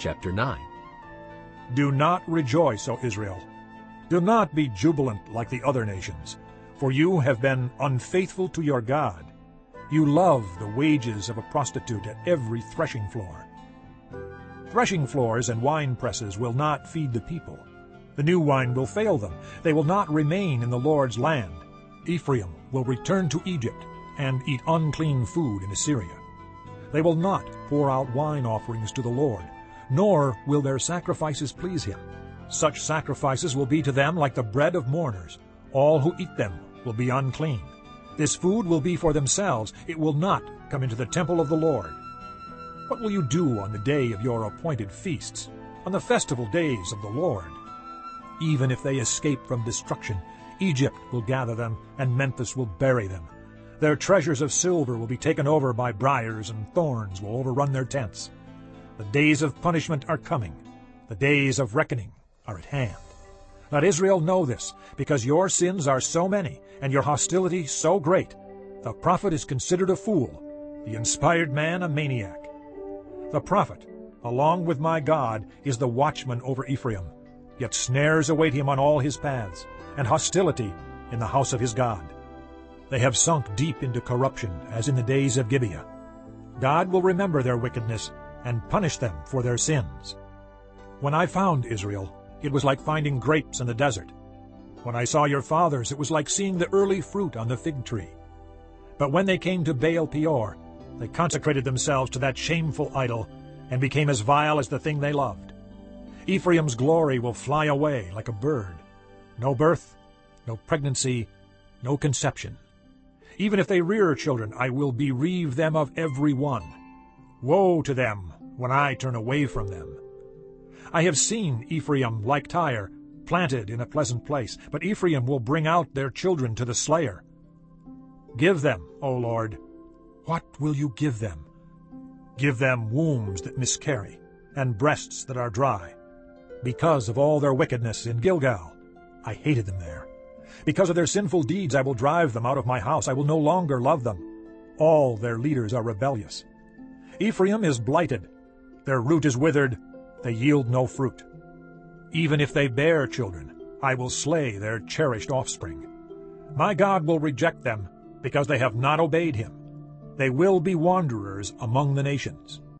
Chapter 9 Do not rejoice, O Israel. Do not be jubilant like the other nations, for you have been unfaithful to your God. You love the wages of a prostitute at every threshing floor. Threshing floors and wine presses will not feed the people. The new wine will fail them. They will not remain in the Lord's land. Ephraim will return to Egypt and eat unclean food in Assyria. They will not pour out wine offerings to the Lord, nor will their sacrifices please him. Such sacrifices will be to them like the bread of mourners. All who eat them will be unclean. This food will be for themselves. It will not come into the temple of the Lord. What will you do on the day of your appointed feasts, on the festival days of the Lord? Even if they escape from destruction, Egypt will gather them, and Memphis will bury them. Their treasures of silver will be taken over by briars, and thorns will overrun their tents. The days of punishment are coming. The days of reckoning are at hand. Let Israel know this, because your sins are so many, and your hostility so great. The prophet is considered a fool, the inspired man a maniac. The prophet, along with my God, is the watchman over Ephraim. Yet snares await him on all his paths, and hostility in the house of his God. They have sunk deep into corruption, as in the days of Gibeah. God will remember their wickedness and punish them for their sins. When I found Israel, it was like finding grapes in the desert. When I saw your fathers, it was like seeing the early fruit on the fig tree. But when they came to Baal Peor, they consecrated themselves to that shameful idol and became as vile as the thing they loved. Ephraim's glory will fly away like a bird. No birth, no pregnancy, no conception. Even if they rear children, I will bereave them of every one. Woe to them when I turn away from them. I have seen Ephraim like Tyre, planted in a pleasant place, but Ephraim will bring out their children to the slayer. Give them, O Lord, what will you give them? Give them wombs that miscarry, and breasts that are dry. Because of all their wickedness in Gilgal, I hated them there. Because of their sinful deeds I will drive them out of my house. I will no longer love them. All their leaders are rebellious. Ephraim is blighted. Their root is withered. They yield no fruit. Even if they bear children, I will slay their cherished offspring. My God will reject them because they have not obeyed him. They will be wanderers among the nations.